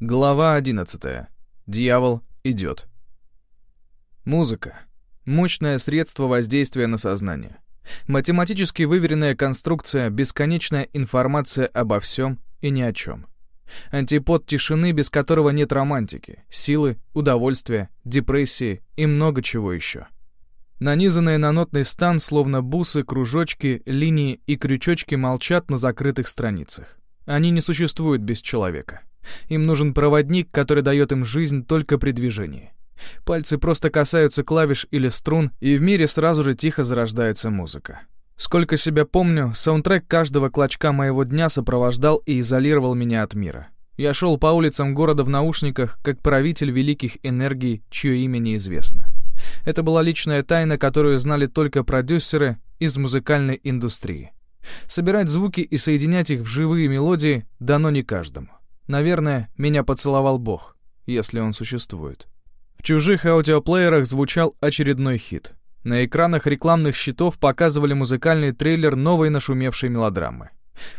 Глава 11. Дьявол идет. Музыка. Мощное средство воздействия на сознание. Математически выверенная конструкция, бесконечная информация обо всем и ни о чем. Антипод тишины, без которого нет романтики, силы, удовольствия, депрессии и много чего еще. Нанизанные на нотный стан, словно бусы, кружочки, линии и крючочки молчат на закрытых страницах. Они не существуют без человека. Им нужен проводник, который дает им жизнь только при движении. Пальцы просто касаются клавиш или струн, и в мире сразу же тихо зарождается музыка. Сколько себя помню, саундтрек каждого клочка моего дня сопровождал и изолировал меня от мира. Я шел по улицам города в наушниках, как правитель великих энергий, чье имя неизвестно. Это была личная тайна, которую знали только продюсеры из музыкальной индустрии. Собирать звуки и соединять их в живые мелодии дано не каждому. Наверное, меня поцеловал Бог, если он существует. В чужих аудиоплеерах звучал очередной хит. На экранах рекламных щитов показывали музыкальный трейлер новой нашумевшей мелодрамы.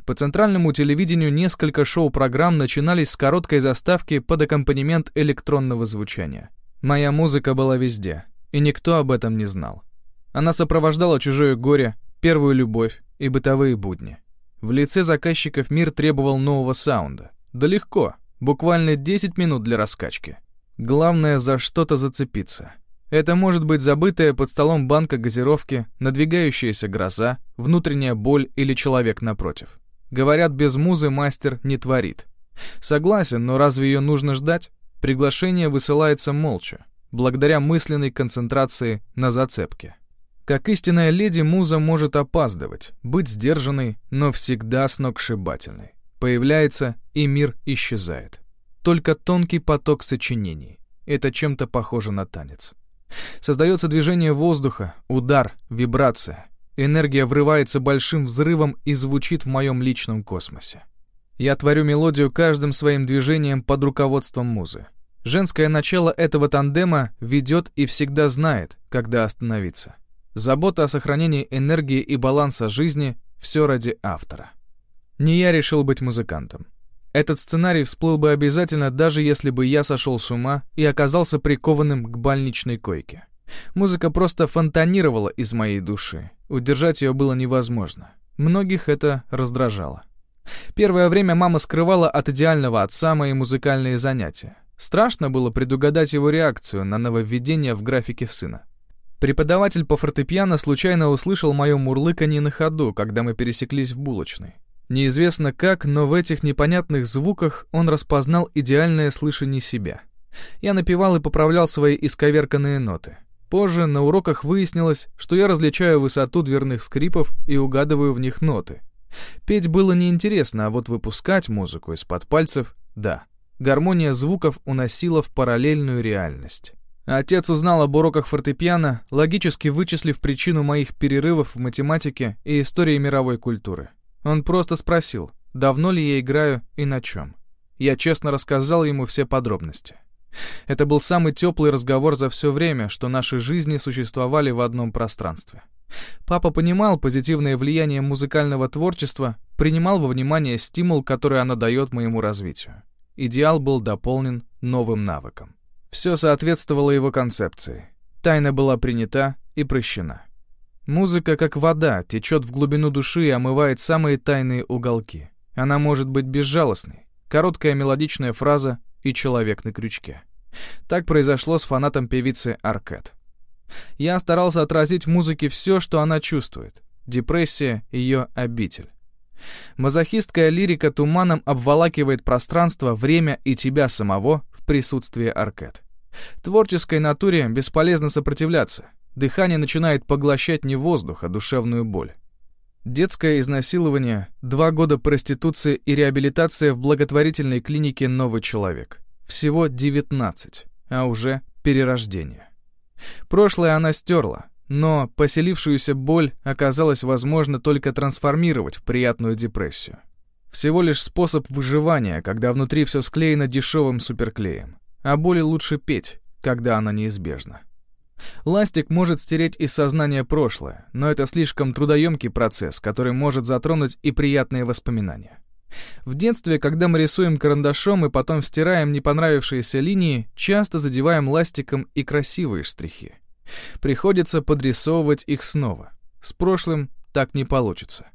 По центральному телевидению несколько шоу-программ начинались с короткой заставки под аккомпанемент электронного звучания. Моя музыка была везде, и никто об этом не знал. Она сопровождала чужое горе, первую любовь и бытовые будни. В лице заказчиков мир требовал нового саунда. Да легко, буквально 10 минут для раскачки. Главное за что-то зацепиться. Это может быть забытая под столом банка газировки, надвигающаяся гроза, внутренняя боль или человек напротив. Говорят, без музы мастер не творит. Согласен, но разве ее нужно ждать? Приглашение высылается молча, благодаря мысленной концентрации на зацепке. Как истинная леди, муза может опаздывать, быть сдержанной, но всегда сногсшибательной появляется, и мир исчезает. Только тонкий поток сочинений. Это чем-то похоже на танец. Создается движение воздуха, удар, вибрация. Энергия врывается большим взрывом и звучит в моем личном космосе. Я творю мелодию каждым своим движением под руководством музы. Женское начало этого тандема ведет и всегда знает, когда остановиться. Забота о сохранении энергии и баланса жизни — все ради автора. Не я решил быть музыкантом. Этот сценарий всплыл бы обязательно, даже если бы я сошел с ума и оказался прикованным к больничной койке. Музыка просто фонтанировала из моей души. Удержать ее было невозможно. Многих это раздражало. Первое время мама скрывала от идеального отца мои музыкальные занятия. Страшно было предугадать его реакцию на нововведение в графике сына. Преподаватель по фортепиано случайно услышал мое мурлыканье на ходу, когда мы пересеклись в булочной. Неизвестно как, но в этих непонятных звуках он распознал идеальное слышание себя. Я напевал и поправлял свои исковерканные ноты. Позже на уроках выяснилось, что я различаю высоту дверных скрипов и угадываю в них ноты. Петь было неинтересно, а вот выпускать музыку из-под пальцев — да. Гармония звуков уносила в параллельную реальность. Отец узнал об уроках фортепиано, логически вычислив причину моих перерывов в математике и истории мировой культуры. Он просто спросил, давно ли я играю и на чем. Я честно рассказал ему все подробности. Это был самый теплый разговор за все время, что наши жизни существовали в одном пространстве. Папа понимал позитивное влияние музыкального творчества, принимал во внимание стимул, который оно дает моему развитию. Идеал был дополнен новым навыком. Все соответствовало его концепции. Тайна была принята и прощена. Музыка, как вода, течет в глубину души и омывает самые тайные уголки. Она может быть безжалостной. Короткая мелодичная фраза и человек на крючке. Так произошло с фанатом певицы Аркет. Я старался отразить в музыке все, что она чувствует. Депрессия — ее обитель. Мазохистская лирика туманом обволакивает пространство, время и тебя самого в присутствии Аркет. Творческой натуре бесполезно сопротивляться. Дыхание начинает поглощать не воздух, а душевную боль. Детское изнасилование, два года проституции и реабилитация в благотворительной клинике «Новый человек». Всего 19, а уже перерождение. Прошлое она стерла, но поселившуюся боль оказалось возможно только трансформировать в приятную депрессию. Всего лишь способ выживания, когда внутри все склеено дешевым суперклеем. А боли лучше петь, когда она неизбежна. Ластик может стереть из сознания прошлое, но это слишком трудоемкий процесс, который может затронуть и приятные воспоминания. В детстве, когда мы рисуем карандашом и потом стираем не понравившиеся линии, часто задеваем ластиком и красивые штрихи. Приходится подрисовывать их снова. С прошлым так не получится.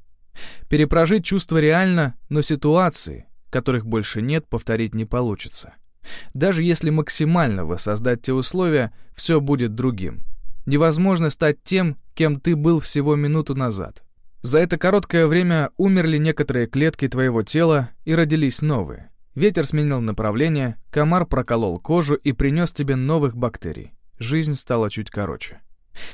Перепрожить чувство реально, но ситуации, которых больше нет, повторить не получится. Даже если максимально воссоздать те условия, все будет другим. Невозможно стать тем, кем ты был всего минуту назад. За это короткое время умерли некоторые клетки твоего тела и родились новые. Ветер сменил направление, комар проколол кожу и принес тебе новых бактерий. Жизнь стала чуть короче.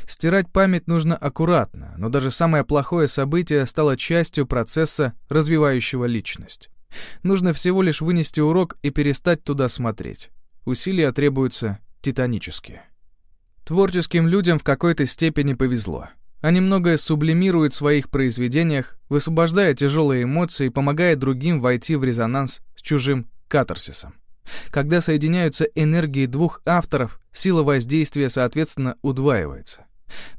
Стирать память нужно аккуратно, но даже самое плохое событие стало частью процесса, развивающего личность. Нужно всего лишь вынести урок и перестать туда смотреть. Усилия требуются титанические. Творческим людям в какой-то степени повезло. Они многое сублимируют в своих произведениях, высвобождая тяжелые эмоции, помогая другим войти в резонанс с чужим катарсисом. Когда соединяются энергии двух авторов, сила воздействия, соответственно, удваивается.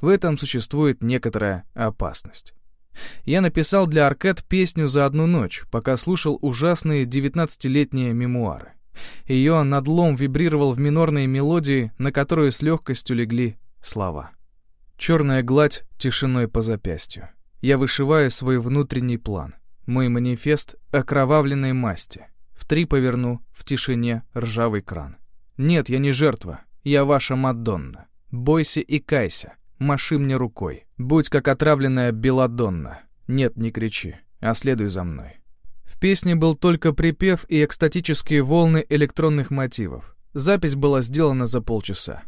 В этом существует некоторая опасность. Я написал для Аркад песню за одну ночь, пока слушал ужасные девятнадцатилетние мемуары. Ее надлом вибрировал в минорные мелодии, на которую с легкостью легли слова. Черная гладь тишиной по запястью. Я вышиваю свой внутренний план. Мой манифест окровавленной масти. В три поверну, в тишине ржавый кран. Нет, я не жертва, я ваша Мадонна. Бойся и кайся, маши мне рукой. Будь как отравленная Беладонна. Нет, не кричи, а следуй за мной. В песне был только припев и экстатические волны электронных мотивов. Запись была сделана за полчаса.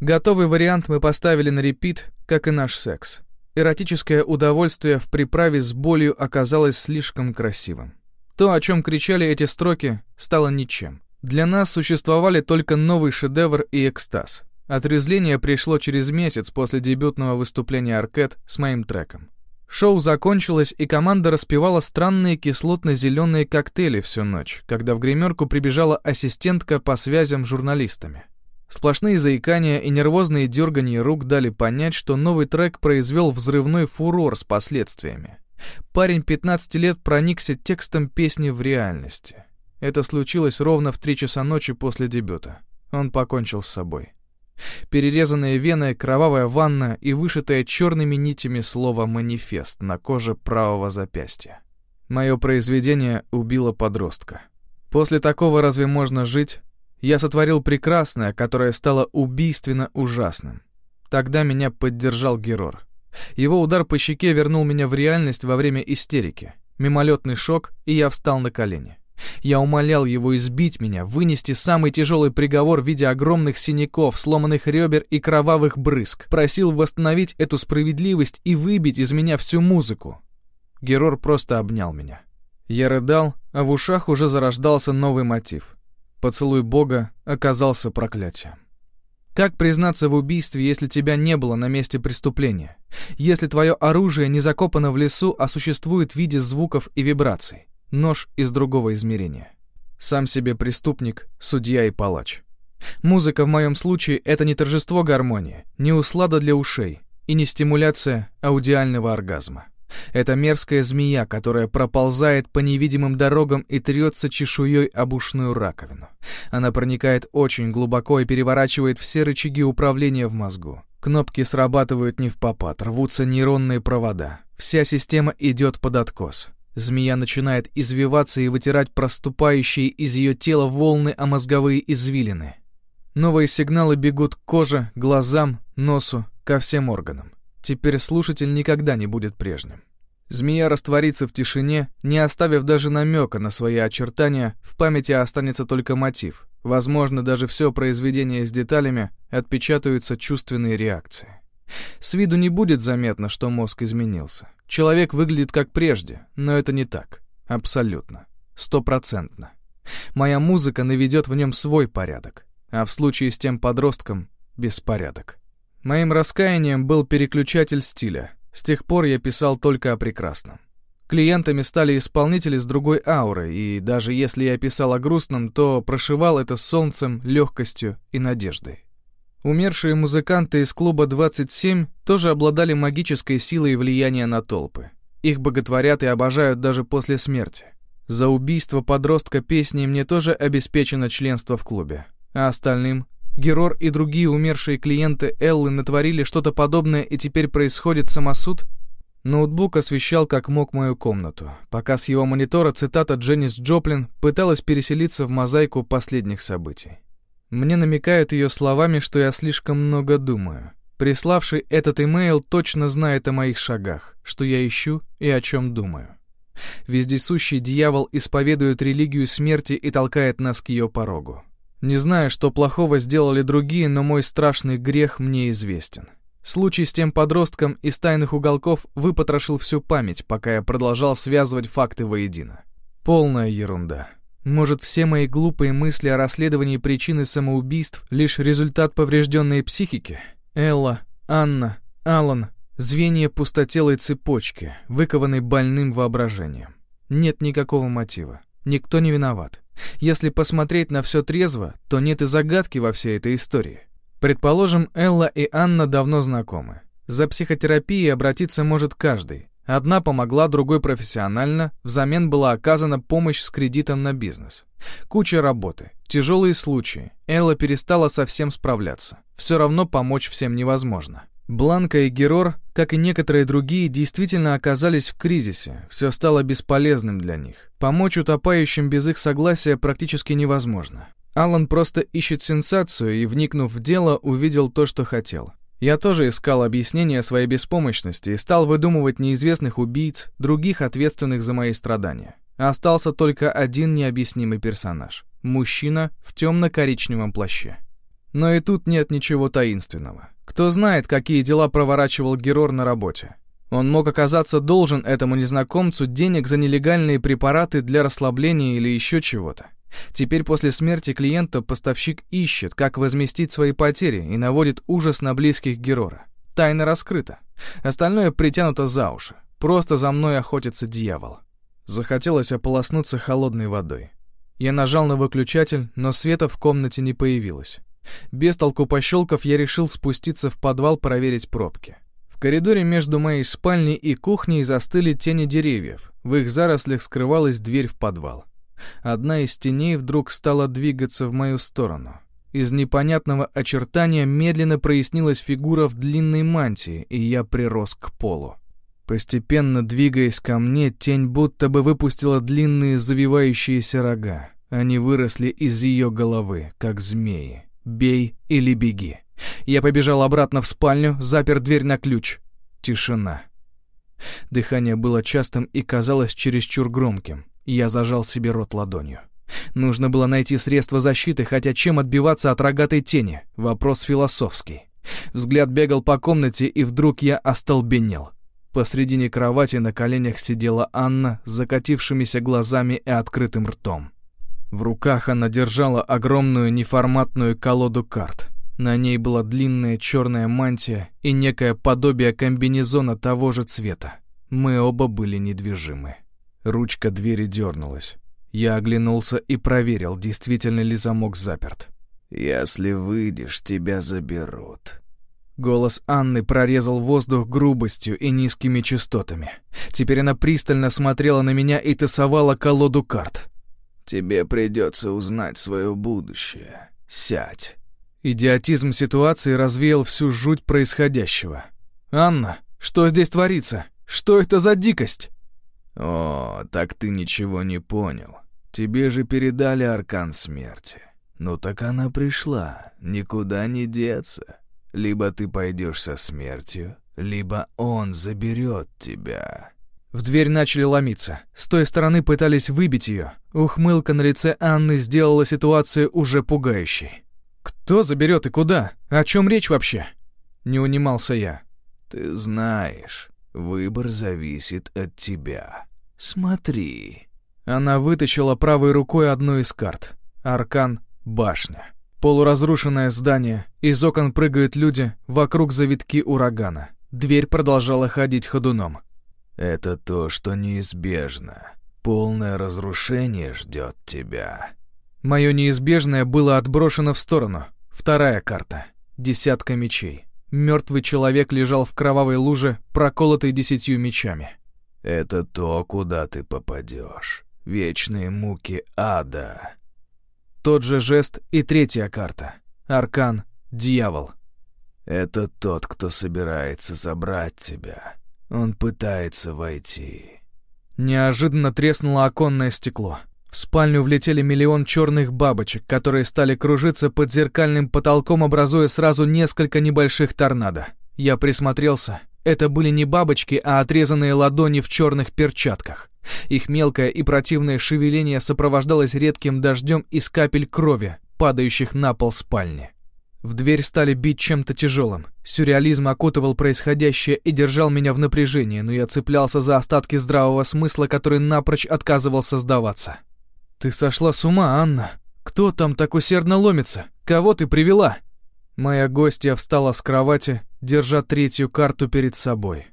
Готовый вариант мы поставили на репит, как и наш секс. Эротическое удовольствие в приправе с болью оказалось слишком красивым. То, о чем кричали эти строки, стало ничем. Для нас существовали только новый шедевр и экстаз. Отрезление пришло через месяц после дебютного выступления Аркет с моим треком. Шоу закончилось, и команда распевала странные кислотно-зеленые коктейли всю ночь, когда в гримерку прибежала ассистентка по связям с журналистами. Сплошные заикания и нервозные дергания рук дали понять, что новый трек произвел взрывной фурор с последствиями. Парень 15 лет проникся текстом песни в реальности. Это случилось ровно в 3 часа ночи после дебюта. Он покончил с собой. Перерезанные вены, кровавая ванна и вышитое черными нитями слово «манифест» на коже правого запястья. Мое произведение убило подростка. После такого разве можно жить? Я сотворил прекрасное, которое стало убийственно ужасным. Тогда меня поддержал Герор. Его удар по щеке вернул меня в реальность во время истерики. Мимолетный шок, и я встал на колени. Я умолял его избить меня, вынести самый тяжелый приговор в виде огромных синяков, сломанных ребер и кровавых брызг. Просил восстановить эту справедливость и выбить из меня всю музыку. Герор просто обнял меня. Я рыдал, а в ушах уже зарождался новый мотив. Поцелуй Бога оказался проклятием. Как признаться в убийстве, если тебя не было на месте преступления? Если твое оружие не закопано в лесу, а существует в виде звуков и вибраций? Нож из другого измерения. Сам себе преступник, судья и палач. Музыка в моем случае — это не торжество гармонии, не услада для ушей и не стимуляция аудиального оргазма. Это мерзкая змея, которая проползает по невидимым дорогам и трется чешуей об ушную раковину. Она проникает очень глубоко и переворачивает все рычаги управления в мозгу. Кнопки срабатывают не в попад, рвутся нейронные провода. Вся система идет под откос. Змея начинает извиваться и вытирать проступающие из ее тела волны о мозговые извилины. Новые сигналы бегут к коже, глазам, носу, ко всем органам. Теперь слушатель никогда не будет прежним. Змея растворится в тишине, не оставив даже намека на свои очертания, в памяти останется только мотив. Возможно, даже все произведение с деталями отпечатаются чувственные реакции. С виду не будет заметно, что мозг изменился. Человек выглядит как прежде, но это не так. Абсолютно. Стопроцентно. Моя музыка наведет в нем свой порядок, а в случае с тем подростком — беспорядок. Моим раскаянием был переключатель стиля. С тех пор я писал только о прекрасном. Клиентами стали исполнители с другой аурой, и даже если я писал о грустном, то прошивал это солнцем, легкостью и надеждой. Умершие музыканты из клуба 27 тоже обладали магической силой влияния на толпы. Их боготворят и обожают даже после смерти. За убийство подростка песни мне тоже обеспечено членство в клубе. А остальным? Герор и другие умершие клиенты Эллы натворили что-то подобное и теперь происходит самосуд? Ноутбук освещал как мог мою комнату, пока с его монитора цитата Дженнис Джоплин пыталась переселиться в мозаику последних событий. Мне намекают ее словами, что я слишком много думаю. Приславший этот имейл точно знает о моих шагах, что я ищу и о чем думаю. Вездесущий дьявол исповедует религию смерти и толкает нас к ее порогу. Не знаю, что плохого сделали другие, но мой страшный грех мне известен. Случай с тем подростком из тайных уголков выпотрошил всю память, пока я продолжал связывать факты воедино. Полная ерунда. Может, все мои глупые мысли о расследовании причины самоубийств — лишь результат поврежденной психики? Элла, Анна, Алан — звенья пустотелой цепочки, выкованной больным воображением. Нет никакого мотива. Никто не виноват. Если посмотреть на все трезво, то нет и загадки во всей этой истории. Предположим, Элла и Анна давно знакомы. За психотерапией обратиться может каждый. Одна помогла, другой профессионально, взамен была оказана помощь с кредитом на бизнес. Куча работы, тяжелые случаи. Элла перестала совсем справляться. Все равно помочь всем невозможно. Бланка и Герор, как и некоторые другие, действительно оказались в кризисе, все стало бесполезным для них. Помочь утопающим без их согласия практически невозможно. Алан просто ищет сенсацию и, вникнув в дело, увидел то, что хотел. Я тоже искал объяснение своей беспомощности и стал выдумывать неизвестных убийц, других ответственных за мои страдания. Остался только один необъяснимый персонаж — мужчина в темно-коричневом плаще. Но и тут нет ничего таинственного. Кто знает, какие дела проворачивал Герор на работе. Он мог оказаться должен этому незнакомцу денег за нелегальные препараты для расслабления или еще чего-то. Теперь после смерти клиента поставщик ищет, как возместить свои потери и наводит ужас на близких Герора. Тайна раскрыта. Остальное притянуто за уши. Просто за мной охотится дьявол. Захотелось ополоснуться холодной водой. Я нажал на выключатель, но света в комнате не появилось. Без толку пощелков я решил спуститься в подвал проверить пробки. В коридоре между моей спальней и кухней застыли тени деревьев. В их зарослях скрывалась дверь в подвал. Одна из теней вдруг стала двигаться в мою сторону. Из непонятного очертания медленно прояснилась фигура в длинной мантии, и я прирос к полу. Постепенно двигаясь ко мне, тень будто бы выпустила длинные завивающиеся рога. Они выросли из ее головы, как змеи. «Бей или беги». Я побежал обратно в спальню, запер дверь на ключ. Тишина. Дыхание было частым и казалось чересчур громким. Я зажал себе рот ладонью. Нужно было найти средства защиты, хотя чем отбиваться от рогатой тени? Вопрос философский. Взгляд бегал по комнате, и вдруг я остолбенел. Посредине кровати на коленях сидела Анна с закатившимися глазами и открытым ртом. В руках она держала огромную неформатную колоду карт. На ней была длинная черная мантия и некое подобие комбинезона того же цвета. Мы оба были недвижимы. Ручка двери дернулась. Я оглянулся и проверил, действительно ли замок заперт. «Если выйдешь, тебя заберут». Голос Анны прорезал воздух грубостью и низкими частотами. Теперь она пристально смотрела на меня и тасовала колоду карт. «Тебе придется узнать свое будущее. Сядь». Идиотизм ситуации развеял всю жуть происходящего. «Анна, что здесь творится? Что это за дикость?» «О, так ты ничего не понял. Тебе же передали аркан смерти. Ну так она пришла, никуда не деться. Либо ты пойдешь со смертью, либо он заберет тебя». В дверь начали ломиться. С той стороны пытались выбить ее. Ухмылка на лице Анны сделала ситуацию уже пугающей. «Кто заберет и куда? О чем речь вообще?» Не унимался я. «Ты знаешь, Выбор зависит от тебя. Смотри». Она вытащила правой рукой одну из карт. Аркан — башня. Полуразрушенное здание, из окон прыгают люди, вокруг завитки урагана. Дверь продолжала ходить ходуном. «Это то, что неизбежно. Полное разрушение ждет тебя». Мое неизбежное было отброшено в сторону. Вторая карта. Десятка мечей. Мертвый человек лежал в кровавой луже, проколотой десятью мечами. «Это то, куда ты попадешь. вечные муки ада. Тот же жест и третья карта. Аркан — дьявол. Это тот, кто собирается забрать тебя. Он пытается войти. Неожиданно треснуло оконное стекло. В спальню влетели миллион черных бабочек, которые стали кружиться под зеркальным потолком, образуя сразу несколько небольших торнадо. Я присмотрелся. Это были не бабочки, а отрезанные ладони в черных перчатках. Их мелкое и противное шевеление сопровождалось редким дождем из капель крови, падающих на пол спальни. В дверь стали бить чем-то тяжелым. Сюрреализм окутывал происходящее и держал меня в напряжении, но я цеплялся за остатки здравого смысла, который напрочь отказывался сдаваться. «Ты сошла с ума, Анна? Кто там так усердно ломится? Кого ты привела?» Моя гостья встала с кровати, держа третью карту перед собой.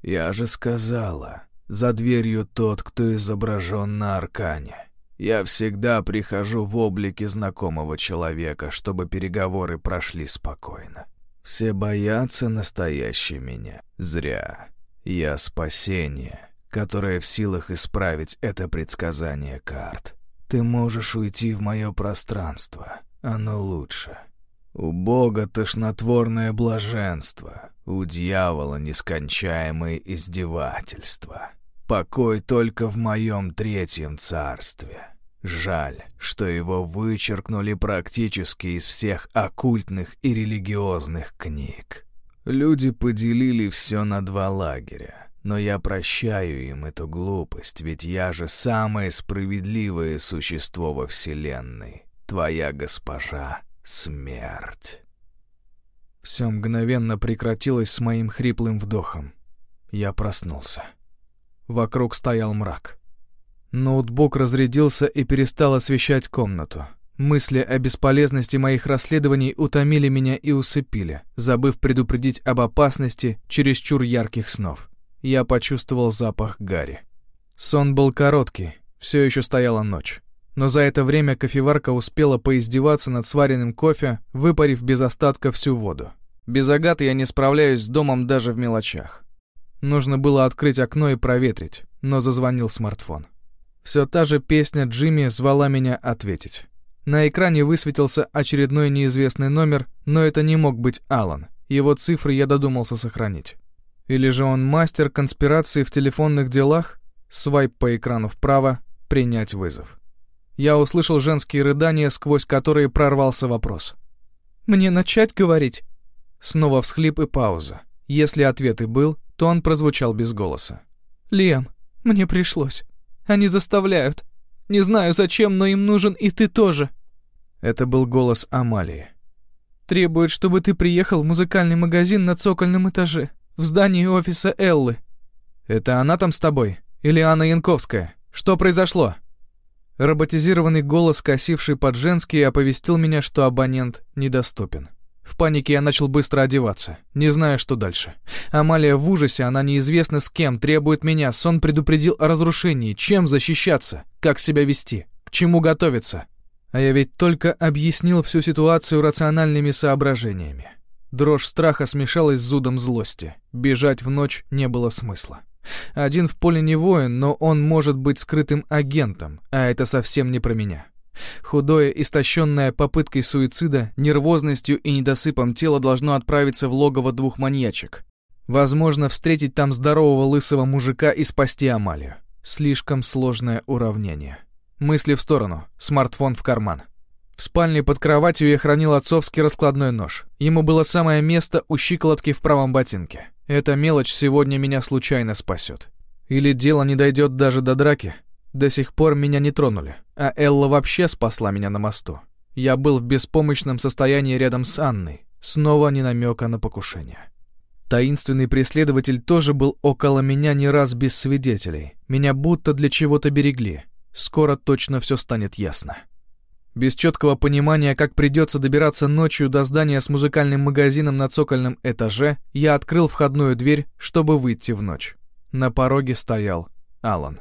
«Я же сказала, за дверью тот, кто изображен на аркане. Я всегда прихожу в облике знакомого человека, чтобы переговоры прошли спокойно. Все боятся настоящей меня. Зря. Я спасение, которое в силах исправить это предсказание карт. Ты можешь уйти в мое пространство. Оно лучше. У Бога тошнотворное блаженство, у дьявола нескончаемые издевательства. Покой только в моем третьем царстве. Жаль, что его вычеркнули практически из всех оккультных и религиозных книг. Люди поделили все на два лагеря, но я прощаю им эту глупость, ведь я же самое справедливое существо во Вселенной, твоя госпожа Смерть. Все мгновенно прекратилось с моим хриплым вдохом. Я проснулся. Вокруг стоял мрак. Ноутбук разрядился и перестал освещать комнату. Мысли о бесполезности моих расследований утомили меня и усыпили, забыв предупредить об опасности чересчур ярких снов. Я почувствовал запах гари. Сон был короткий, все еще стояла ночь. Но за это время кофеварка успела поиздеваться над сваренным кофе, выпарив без остатка всю воду. Без Агаты я не справляюсь с домом даже в мелочах. Нужно было открыть окно и проветрить, но зазвонил смартфон. Все та же песня Джимми звала меня ответить. На экране высветился очередной неизвестный номер, но это не мог быть Алан. Его цифры я додумался сохранить. Или же он мастер конспирации в телефонных делах? Свайп по экрану вправо, принять вызов. Я услышал женские рыдания, сквозь которые прорвался вопрос. «Мне начать говорить?» Снова всхлип и пауза. Если ответ и был, то он прозвучал без голоса. «Лиам, мне пришлось. Они заставляют. Не знаю зачем, но им нужен и ты тоже». Это был голос Амалии. «Требует, чтобы ты приехал в музыкальный магазин на цокольном этаже, в здании офиса Эллы». «Это она там с тобой? Или Анна Янковская? Что произошло?» Роботизированный голос, косивший под женский, оповестил меня, что абонент недоступен. В панике я начал быстро одеваться, не зная, что дальше. Амалия в ужасе, она неизвестно с кем, требует меня. Сон предупредил о разрушении. Чем защищаться? Как себя вести? К чему готовиться? А я ведь только объяснил всю ситуацию рациональными соображениями. Дрожь страха смешалась с зудом злости. Бежать в ночь не было смысла. Один в поле не воин, но он может быть скрытым агентом, а это совсем не про меня. Худое, истощенное попыткой суицида, нервозностью и недосыпом тело должно отправиться в логово двух маньячек. Возможно, встретить там здорового лысого мужика и спасти Амалию. Слишком сложное уравнение. Мысли в сторону, смартфон в карман. В спальне под кроватью я хранил отцовский раскладной нож. Ему было самое место у щиколотки в правом ботинке. Эта мелочь сегодня меня случайно спасет. Или дело не дойдет даже до драки. До сих пор меня не тронули, а Элла вообще спасла меня на мосту. Я был в беспомощном состоянии рядом с Анной. Снова не намека на покушение. Таинственный преследователь тоже был около меня не раз без свидетелей. Меня будто для чего-то берегли. Скоро точно все станет ясно. Без четкого понимания, как придется добираться ночью до здания с музыкальным магазином на цокольном этаже, я открыл входную дверь, чтобы выйти в ночь. На пороге стоял Алан.